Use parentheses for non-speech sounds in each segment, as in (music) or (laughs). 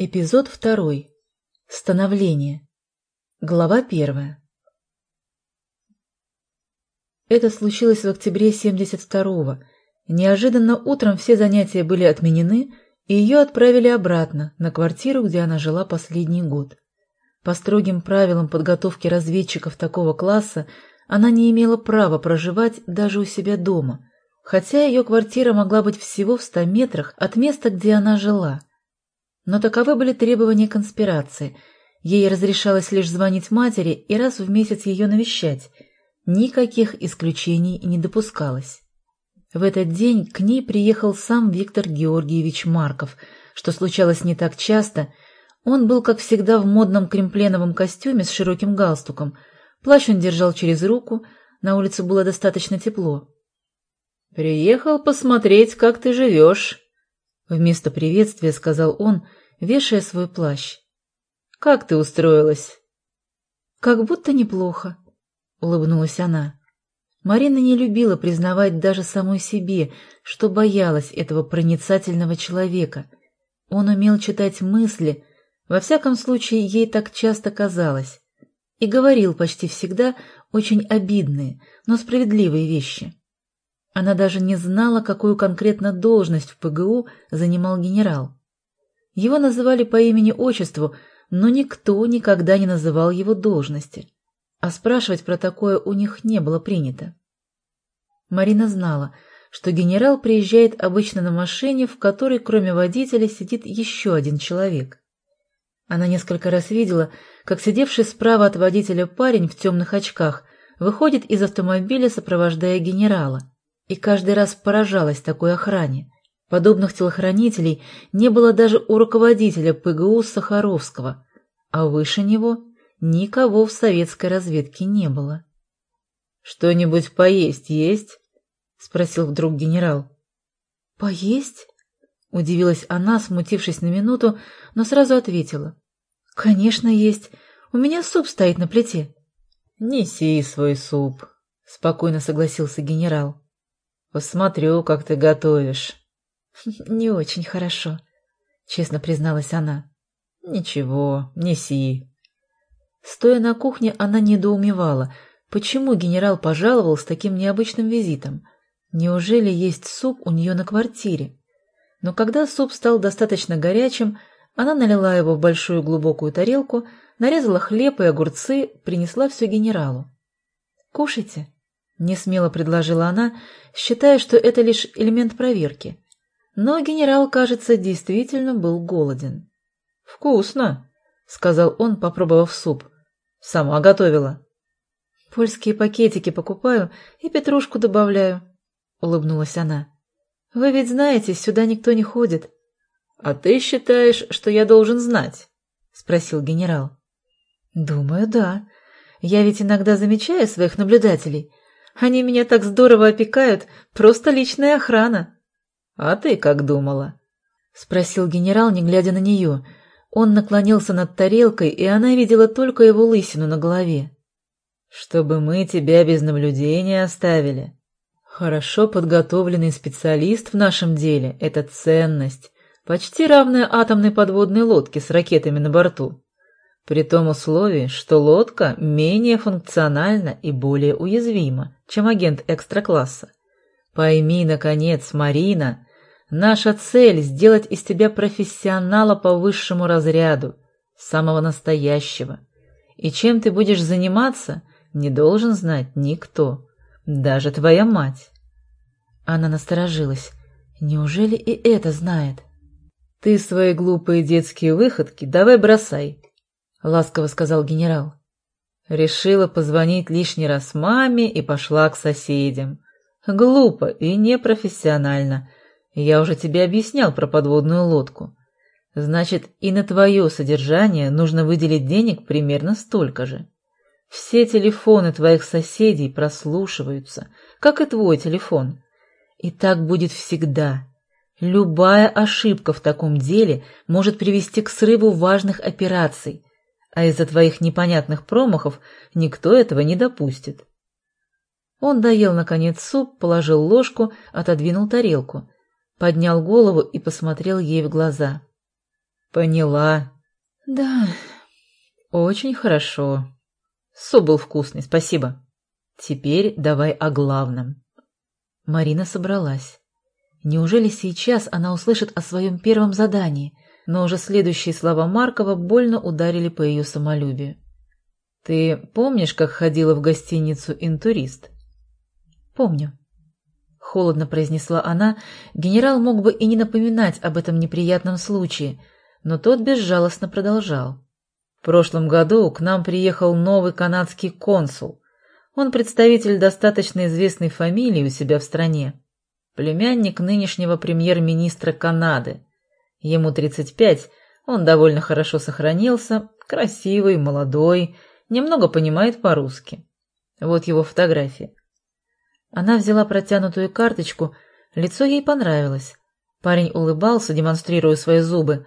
Эпизод второй. Становление. Глава первая. Это случилось в октябре 72-го. Неожиданно утром все занятия были отменены, и ее отправили обратно, на квартиру, где она жила последний год. По строгим правилам подготовки разведчиков такого класса она не имела права проживать даже у себя дома, хотя ее квартира могла быть всего в 100 метрах от места, где она жила – но таковы были требования конспирации. Ей разрешалось лишь звонить матери и раз в месяц ее навещать. Никаких исключений не допускалось. В этот день к ней приехал сам Виктор Георгиевич Марков, что случалось не так часто. Он был, как всегда, в модном кремпленовом костюме с широким галстуком. Плащ он держал через руку, на улице было достаточно тепло. «Приехал посмотреть, как ты живешь», — вместо приветствия сказал он, вешая свой плащ. «Как ты устроилась?» «Как будто неплохо», — улыбнулась она. Марина не любила признавать даже самой себе, что боялась этого проницательного человека. Он умел читать мысли, во всяком случае, ей так часто казалось, и говорил почти всегда очень обидные, но справедливые вещи. Она даже не знала, какую конкретно должность в ПГУ занимал генерал. Его называли по имени-отчеству, но никто никогда не называл его должности. А спрашивать про такое у них не было принято. Марина знала, что генерал приезжает обычно на машине, в которой кроме водителя сидит еще один человек. Она несколько раз видела, как сидевший справа от водителя парень в темных очках выходит из автомобиля, сопровождая генерала, и каждый раз поражалась такой охране. Подобных телохранителей не было даже у руководителя ПГУ Сахаровского, а выше него никого в советской разведке не было. «Что-нибудь поесть есть?» — спросил вдруг генерал. «Поесть?» — удивилась она, смутившись на минуту, но сразу ответила. «Конечно есть. У меня суп стоит на плите». «Неси свой суп», — спокойно согласился генерал. «Посмотрю, как ты готовишь». (laughs) «Не очень хорошо», — честно призналась она. «Ничего, неси». Стоя на кухне, она недоумевала, почему генерал пожаловал с таким необычным визитом. Неужели есть суп у нее на квартире? Но когда суп стал достаточно горячим, она налила его в большую глубокую тарелку, нарезала хлеб и огурцы, принесла все генералу. «Кушайте», — несмело предложила она, считая, что это лишь элемент проверки. Но генерал, кажется, действительно был голоден. «Вкусно!» — сказал он, попробовав суп. «Сама готовила». «Польские пакетики покупаю и петрушку добавляю», — улыбнулась она. «Вы ведь знаете, сюда никто не ходит». «А ты считаешь, что я должен знать?» — спросил генерал. «Думаю, да. Я ведь иногда замечаю своих наблюдателей. Они меня так здорово опекают, просто личная охрана». «А ты как думала?» — спросил генерал, не глядя на нее. Он наклонился над тарелкой, и она видела только его лысину на голове. «Чтобы мы тебя без наблюдения оставили. Хорошо подготовленный специалист в нашем деле — это ценность, почти равная атомной подводной лодке с ракетами на борту. При том условии, что лодка менее функциональна и более уязвима, чем агент экстракласса. Пойми, наконец, Марина, Наша цель — сделать из тебя профессионала по высшему разряду, самого настоящего. И чем ты будешь заниматься, не должен знать никто, даже твоя мать. Она насторожилась. Неужели и это знает? — Ты свои глупые детские выходки давай бросай, — ласково сказал генерал. Решила позвонить лишний раз маме и пошла к соседям. Глупо и непрофессионально — я уже тебе объяснял про подводную лодку. Значит, и на твое содержание нужно выделить денег примерно столько же. Все телефоны твоих соседей прослушиваются, как и твой телефон. И так будет всегда. Любая ошибка в таком деле может привести к срыву важных операций, а из-за твоих непонятных промахов никто этого не допустит. Он доел, наконец, суп, положил ложку, отодвинул тарелку поднял голову и посмотрел ей в глаза. Поняла. Да. Очень хорошо. Суп был вкусный, спасибо. Теперь давай о главном. Марина собралась. Неужели сейчас она услышит о своем первом задании, но уже следующие слова Маркова больно ударили по ее самолюбию. «Ты помнишь, как ходила в гостиницу «Интурист»?» «Помню», — холодно произнесла она. Генерал мог бы и не напоминать об этом неприятном случае, но тот безжалостно продолжал. «В прошлом году к нам приехал новый канадский консул. Он представитель достаточно известной фамилии у себя в стране. Племянник нынешнего премьер-министра Канады. Ему 35, он довольно хорошо сохранился, красивый, молодой, немного понимает по-русски. Вот его фотография. Она взяла протянутую карточку, лицо ей понравилось. Парень улыбался, демонстрируя свои зубы.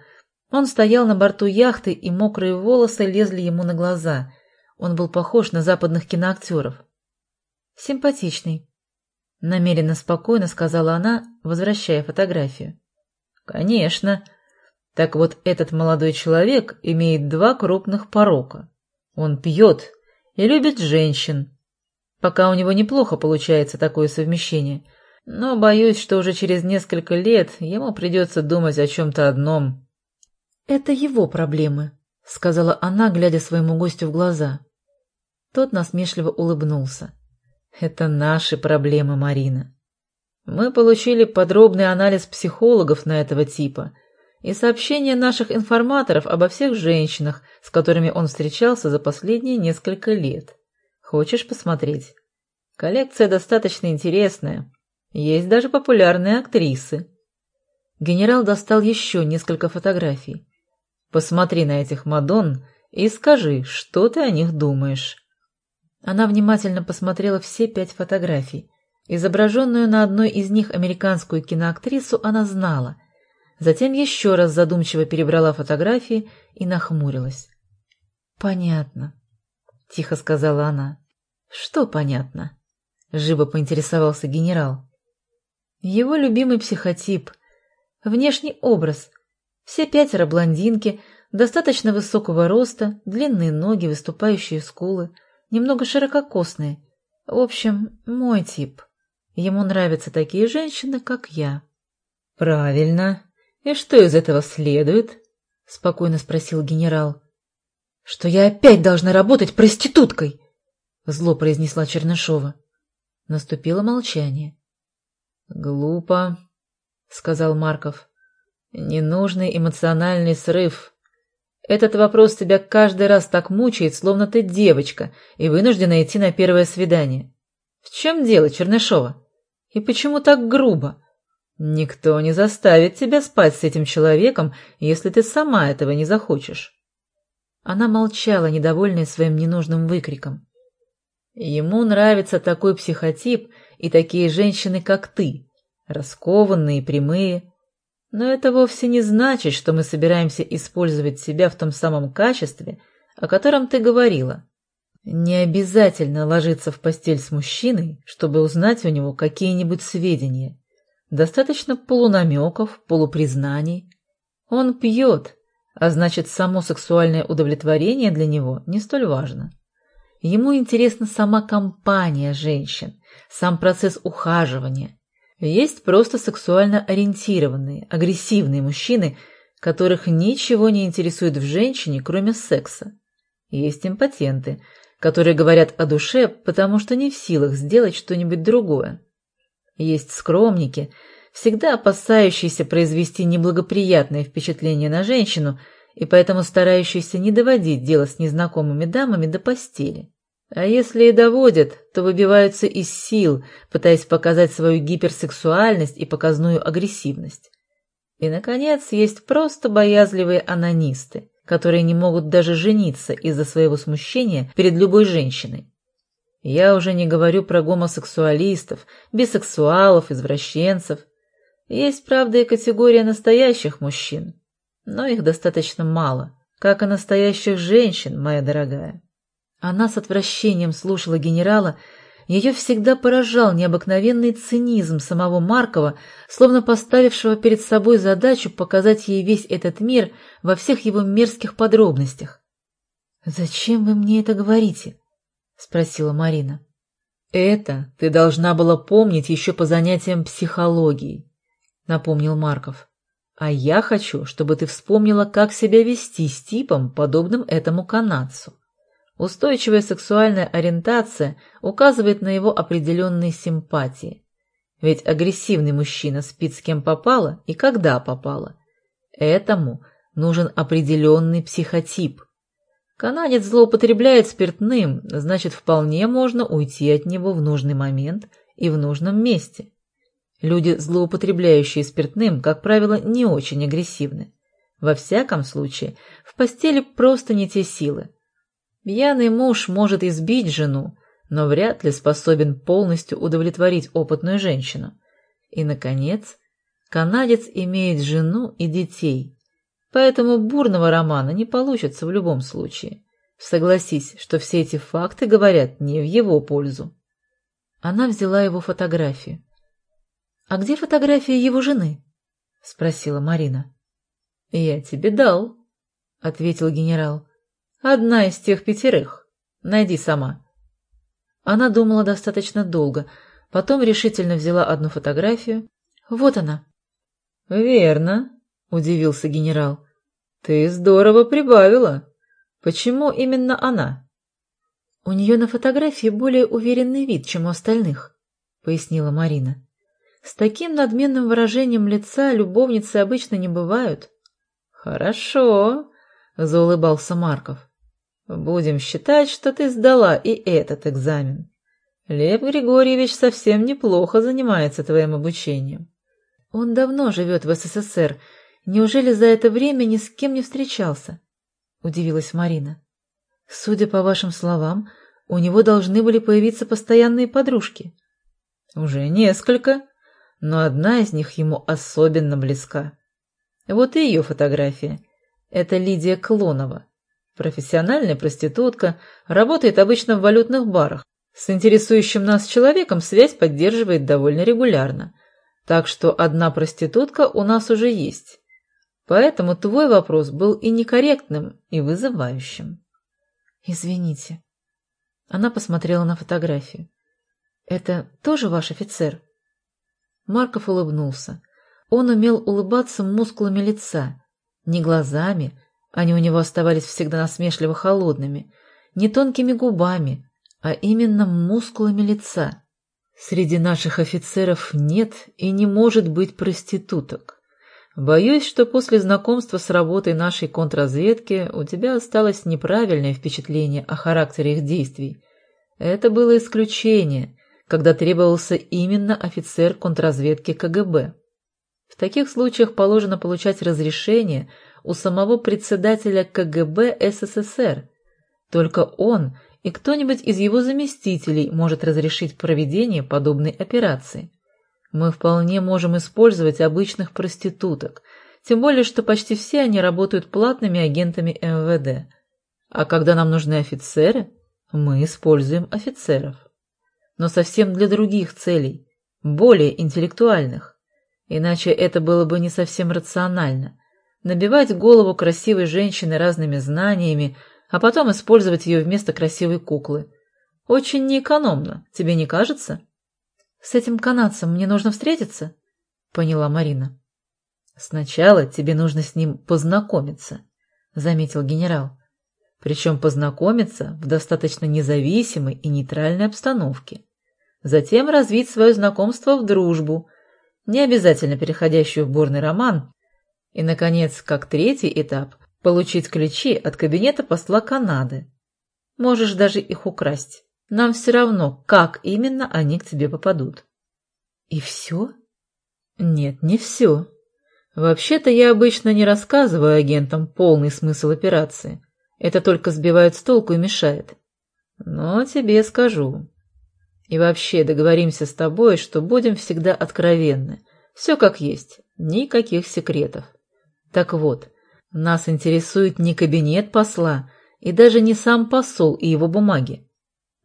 Он стоял на борту яхты, и мокрые волосы лезли ему на глаза. Он был похож на западных киноактеров. «Симпатичный», — намеренно спокойно сказала она, возвращая фотографию. «Конечно. Так вот этот молодой человек имеет два крупных порока. Он пьет и любит женщин. Пока у него неплохо получается такое совмещение, но боюсь, что уже через несколько лет ему придется думать о чем-то одном». «Это его проблемы», — сказала она, глядя своему гостю в глаза. Тот насмешливо улыбнулся. «Это наши проблемы, Марина. Мы получили подробный анализ психологов на этого типа и сообщения наших информаторов обо всех женщинах, с которыми он встречался за последние несколько лет. Хочешь посмотреть? Коллекция достаточно интересная. Есть даже популярные актрисы». Генерал достал еще несколько фотографий. Посмотри на этих Мадонн и скажи, что ты о них думаешь. Она внимательно посмотрела все пять фотографий. Изображенную на одной из них американскую киноактрису она знала. Затем еще раз задумчиво перебрала фотографии и нахмурилась. «Понятно», — тихо сказала она. «Что понятно?» — живо поинтересовался генерал. «Его любимый психотип, внешний образ — все пятеро блондинки, достаточно высокого роста, длинные ноги, выступающие скулы, немного ширококосные. В общем, мой тип. Ему нравятся такие женщины, как я. — Правильно. И что из этого следует? — спокойно спросил генерал. — Что я опять должна работать проституткой! — зло произнесла Чернышова. Наступило молчание. — Глупо, — сказал Марков. Ненужный эмоциональный срыв. Этот вопрос тебя каждый раз так мучает, словно ты девочка и вынуждена идти на первое свидание. В чем дело, Чернышова? И почему так грубо? Никто не заставит тебя спать с этим человеком, если ты сама этого не захочешь. Она молчала, недовольная своим ненужным выкриком. Ему нравится такой психотип и такие женщины, как ты, раскованные, прямые, но это вовсе не значит, что мы собираемся использовать себя в том самом качестве, о котором ты говорила. Не обязательно ложиться в постель с мужчиной, чтобы узнать у него какие-нибудь сведения. Достаточно полунамеков, полупризнаний. Он пьет, а значит, само сексуальное удовлетворение для него не столь важно. Ему интересна сама компания женщин, сам процесс ухаживания, есть просто сексуально ориентированные, агрессивные мужчины, которых ничего не интересует в женщине, кроме секса. Есть импотенты, которые говорят о душе, потому что не в силах сделать что-нибудь другое. Есть скромники, всегда опасающиеся произвести неблагоприятное впечатление на женщину и поэтому старающиеся не доводить дело с незнакомыми дамами до постели. А если и доводят, то выбиваются из сил, пытаясь показать свою гиперсексуальность и показную агрессивность. И, наконец, есть просто боязливые анонисты, которые не могут даже жениться из-за своего смущения перед любой женщиной. Я уже не говорю про гомосексуалистов, бисексуалов, извращенцев. Есть, правда, и категория настоящих мужчин, но их достаточно мало, как и настоящих женщин, моя дорогая. Она с отвращением слушала генерала, Ее всегда поражал необыкновенный цинизм самого Маркова, словно поставившего перед собой задачу показать ей весь этот мир во всех его мерзких подробностях. «Зачем вы мне это говорите?» — спросила Марина. «Это ты должна была помнить еще по занятиям психологией», — напомнил Марков. «А я хочу, чтобы ты вспомнила, как себя вести с типом, подобным этому канадцу. Устойчивая сексуальная ориентация указывает на его определенные симпатии. Ведь агрессивный мужчина спит с кем попало и когда попало. Этому нужен определенный психотип. Канадец злоупотребляет спиртным, значит, вполне можно уйти от него в нужный момент и в нужном месте. Люди, злоупотребляющие спиртным, как правило, не очень агрессивны. Во всяком случае, в постели просто не те силы. Пьяный муж может избить жену, но вряд ли способен полностью удовлетворить опытную женщину. И, наконец, канадец имеет жену и детей, поэтому бурного романа не получится в любом случае. Согласись, что все эти факты говорят не в его пользу. Она взяла его фотографию. «А где фотография его жены?» — спросила Марина. «Я тебе дал», — ответил генерал. Одна из тех пятерых. Найди сама. Она думала достаточно долго, потом решительно взяла одну фотографию. Вот она. Верно, удивился генерал. Ты здорово прибавила. Почему именно она? У нее на фотографии более уверенный вид, чем у остальных, пояснила Марина. С таким надменным выражением лица любовницы обычно не бывают. Хорошо, заулыбался Марков. Будем считать, что ты сдала и этот экзамен. Лев Григорьевич совсем неплохо занимается твоим обучением. Он давно живет в СССР. Неужели за это время ни с кем не встречался? Удивилась Марина. Судя по вашим словам, у него должны были появиться постоянные подружки. Уже несколько, но одна из них ему особенно близка. Вот и ее фотография. Это Лидия Клонова. Профессиональная проститутка, работает обычно в валютных барах. С интересующим нас человеком связь поддерживает довольно регулярно. Так что одна проститутка у нас уже есть. Поэтому твой вопрос был и некорректным, и вызывающим. Извините. Она посмотрела на фотографию. Это тоже ваш офицер? Марков улыбнулся. Он умел улыбаться мускулами лица, не глазами, они у него оставались всегда насмешливо холодными, не тонкими губами, а именно мускулами лица. Среди наших офицеров нет и не может быть проституток. Боюсь, что после знакомства с работой нашей контрразведки у тебя осталось неправильное впечатление о характере их действий. Это было исключение, когда требовался именно офицер контрразведки КГБ. В таких случаях положено получать разрешение – у самого председателя КГБ СССР. Только он и кто-нибудь из его заместителей может разрешить проведение подобной операции. Мы вполне можем использовать обычных проституток, тем более, что почти все они работают платными агентами МВД. А когда нам нужны офицеры, мы используем офицеров. Но совсем для других целей, более интеллектуальных. Иначе это было бы не совсем рационально набивать голову красивой женщины разными знаниями, а потом использовать ее вместо красивой куклы. Очень неэкономно, тебе не кажется? — С этим канадцем мне нужно встретиться? — поняла Марина. — Сначала тебе нужно с ним познакомиться, — заметил генерал. Причем познакомиться в достаточно независимой и нейтральной обстановке. Затем развить свое знакомство в дружбу, не обязательно переходящую в бурный роман, и, наконец, как третий этап, получить ключи от кабинета посла Канады. Можешь даже их украсть. Нам все равно, как именно они к тебе попадут. И все? Нет, не все. Вообще-то я обычно не рассказываю агентам полный смысл операции. Это только сбивает с толку и мешает. Но тебе скажу. И вообще договоримся с тобой, что будем всегда откровенны. Все как есть, никаких секретов. Так вот, нас интересует не кабинет посла и даже не сам посол и его бумаги.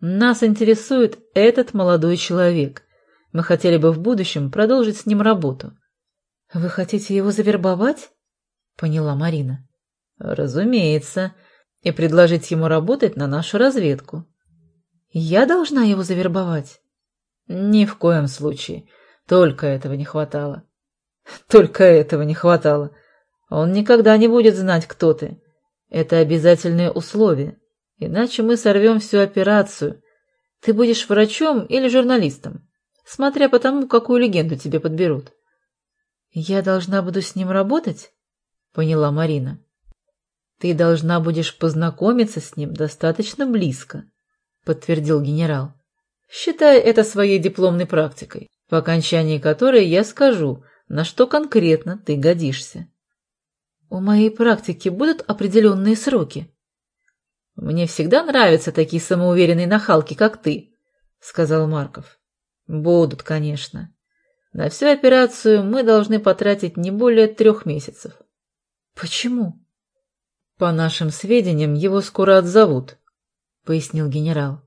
Нас интересует этот молодой человек. Мы хотели бы в будущем продолжить с ним работу. — Вы хотите его завербовать? — поняла Марина. — Разумеется. И предложить ему работать на нашу разведку. — Я должна его завербовать? — Ни в коем случае. Только этого не хватало. — Только этого не хватало. Он никогда не будет знать, кто ты. Это обязательное условие. Иначе мы сорвем всю операцию. Ты будешь врачом или журналистом, смотря по тому, какую легенду тебе подберут. — Я должна буду с ним работать? — поняла Марина. — Ты должна будешь познакомиться с ним достаточно близко, — подтвердил генерал. — Считай это своей дипломной практикой, по окончании которой я скажу, на что конкретно ты годишься. — У моей практики будут определенные сроки? — Мне всегда нравятся такие самоуверенные нахалки, как ты, — сказал Марков. — Будут, конечно. На всю операцию мы должны потратить не более трех месяцев. — Почему? — По нашим сведениям, его скоро отзовут, — пояснил генерал.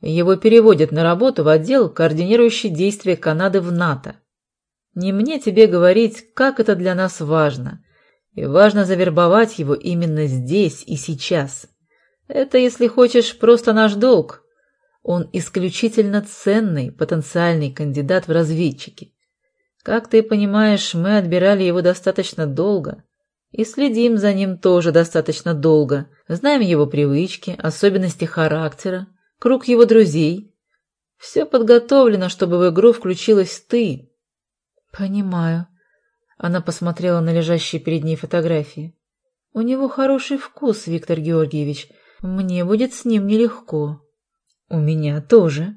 Его переводят на работу в отдел, координирующий действия Канады в НАТО. Не мне тебе говорить, как это для нас важно. И важно завербовать его именно здесь и сейчас. Это, если хочешь, просто наш долг. Он исключительно ценный потенциальный кандидат в разведчики. Как ты понимаешь, мы отбирали его достаточно долго и следим за ним тоже достаточно долго. Знаем его привычки, особенности характера, круг его друзей. Все подготовлено, чтобы в игру включилась ты. Понимаю. Она посмотрела на лежащие перед ней фотографии. У него хороший вкус, Виктор Георгиевич. Мне будет с ним нелегко. У меня тоже.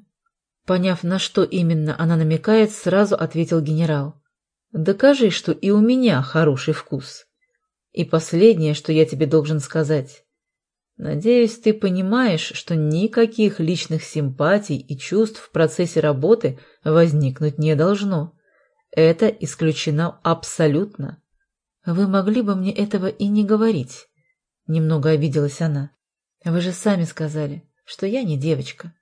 Поняв, на что именно она намекает, сразу ответил генерал. Докажи, что и у меня хороший вкус. И последнее, что я тебе должен сказать. Надеюсь, ты понимаешь, что никаких личных симпатий и чувств в процессе работы возникнуть не должно. Это исключено абсолютно. Вы могли бы мне этого и не говорить. Немного обиделась она. Вы же сами сказали, что я не девочка.